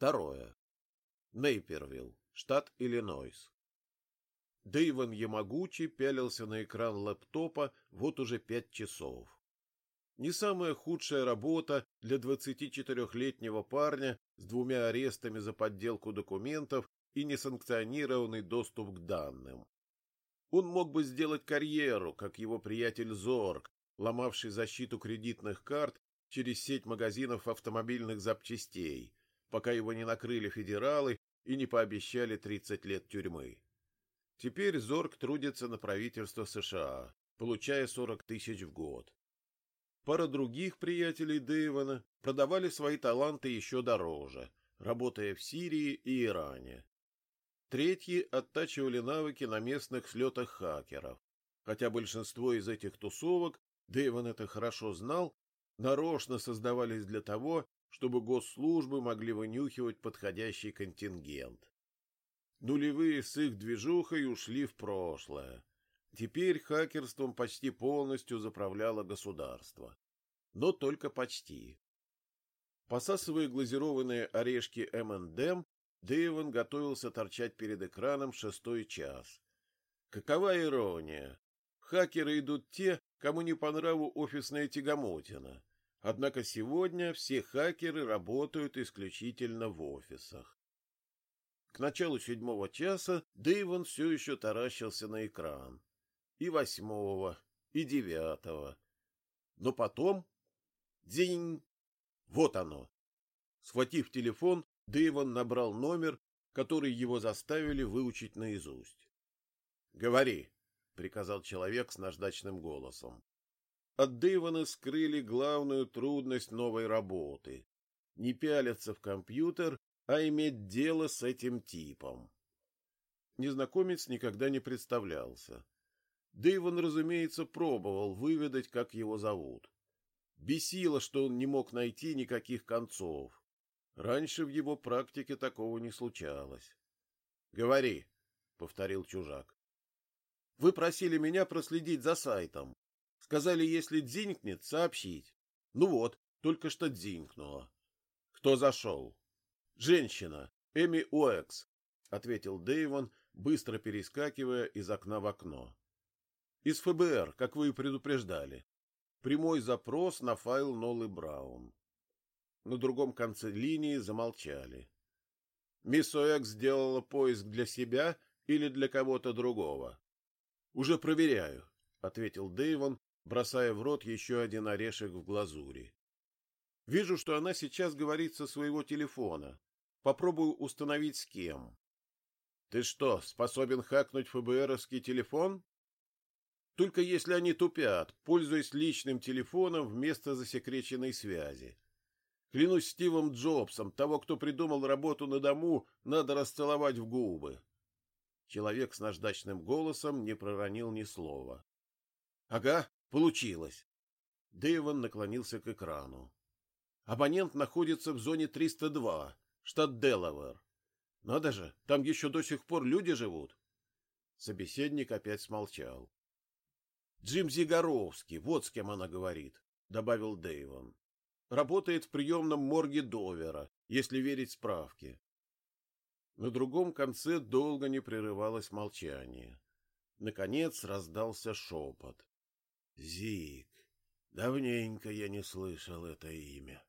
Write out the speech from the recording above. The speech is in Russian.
Второе. Нейпервилл, штат Иллинойс. Дэйвон Ямагучи пялился на экран лэптопа вот уже пять часов. Не самая худшая работа для 24-летнего парня с двумя арестами за подделку документов и несанкционированный доступ к данным. Он мог бы сделать карьеру, как его приятель Зорг, ломавший защиту кредитных карт через сеть магазинов автомобильных запчастей, пока его не накрыли федералы и не пообещали 30 лет тюрьмы. Теперь Зорг трудится на правительство США, получая 40 тысяч в год. Пара других приятелей Дэйвона продавали свои таланты еще дороже, работая в Сирии и Иране. Третьи оттачивали навыки на местных слетах хакеров, хотя большинство из этих тусовок, Дэйвон это хорошо знал, нарочно создавались для того, чтобы госслужбы могли вынюхивать подходящий контингент. Нулевые с их движухой ушли в прошлое. Теперь хакерством почти полностью заправляло государство. Но только почти. Посасывая глазированные орешки M&M, Дэйвон готовился торчать перед экраном шестой час. Какова ирония! Хакеры идут те, кому не по нраву офисная тягомотина. Однако сегодня все хакеры работают исключительно в офисах. К началу седьмого часа Дэйвон все еще таращился на экран. И восьмого, и девятого. Но потом... День! Вот оно! Схватив телефон, Дэйвон набрал номер, который его заставили выучить наизусть. — Говори, — приказал человек с наждачным голосом. От Дэйвона скрыли главную трудность новой работы — не пялиться в компьютер а иметь дело с этим типом. Незнакомец никогда не представлялся. Дэйвон, разумеется, пробовал выведать, как его зовут. Бесило, что он не мог найти никаких концов. Раньше в его практике такого не случалось. — Говори, — повторил чужак. — Вы просили меня проследить за сайтом. Сказали, если дзинкнет, сообщить. Ну вот, только что дзинкнуло. Кто зашел? Женщина, Эми Уэкс, ответил Дэйвон, быстро перескакивая из окна в окно. Из ФБР, как вы и предупреждали. Прямой запрос на файл Нолы Браун. На другом конце линии замолчали. Мисс Уэкс сделала поиск для себя или для кого-то другого. Уже проверяю, ответил Дэйвон, бросая в рот еще один орешек в глазури. Вижу, что она сейчас говорит со своего телефона. Попробую установить с кем. Ты что, способен хакнуть ФБРовский телефон? Только если они тупят, пользуясь личным телефоном вместо засекреченной связи. Клянусь Стивом Джобсом, того, кто придумал работу на дому, надо расцеловать в губы. Человек с наждачным голосом не проронил ни слова. — Ага, получилось. Дэйвон наклонился к экрану. Абонент находится в зоне 302, штат Делавэр. Надо же, там еще до сих пор люди живут. Собеседник опять смолчал. Джим Зигаровский, вот с кем она говорит, добавил Дэйвон. Работает в приемном морге Довера, если верить справке. На другом конце долго не прерывалось молчание. Наконец раздался шепот. Зик, давненько я не слышал это имя.